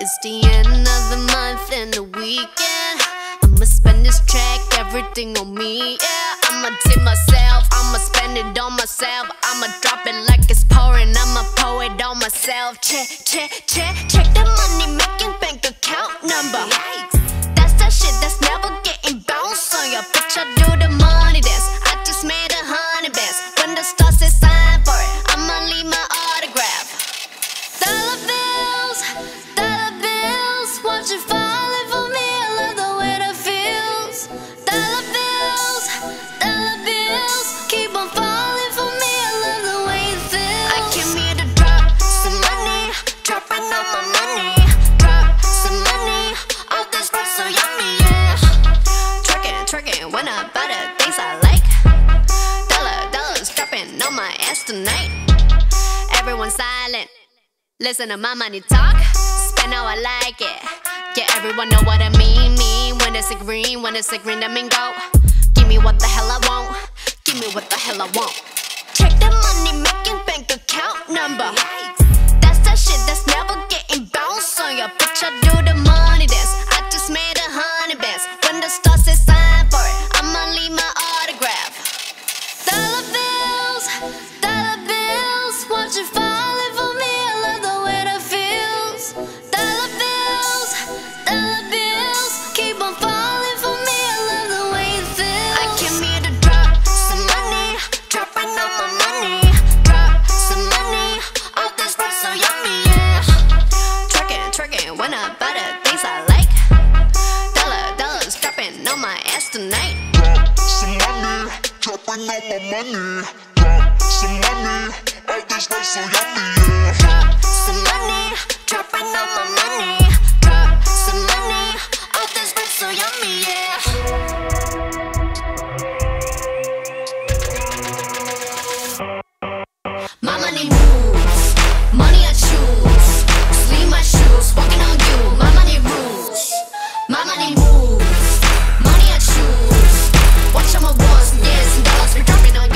It's the end of the month and the weekend. I'ma spend this track, everything on me. Yeah, I'ma tip myself, I'ma spend it on myself. I'ma drop it like it's pouring, I'ma pour it on myself. Check, check, check, check the money making bank account number. That's that shit that's never getting bounced on your bitch. I do the money dance. Tonight. Everyone silent. Listen to my money talk. Spend how I like it. Everyone know what I mean. Mean when it's a green, when it's a green, I mean go. Give me what the hell I want. Give me what the hell I want. Check the money making bank account number. Rolling on my money, drop some money. All this life so yummy, yeah. Drop some money, dropping on my money. Drop some money, all this life so yummy, yeah. My money moves, money I choose. Watch how my we're coming on.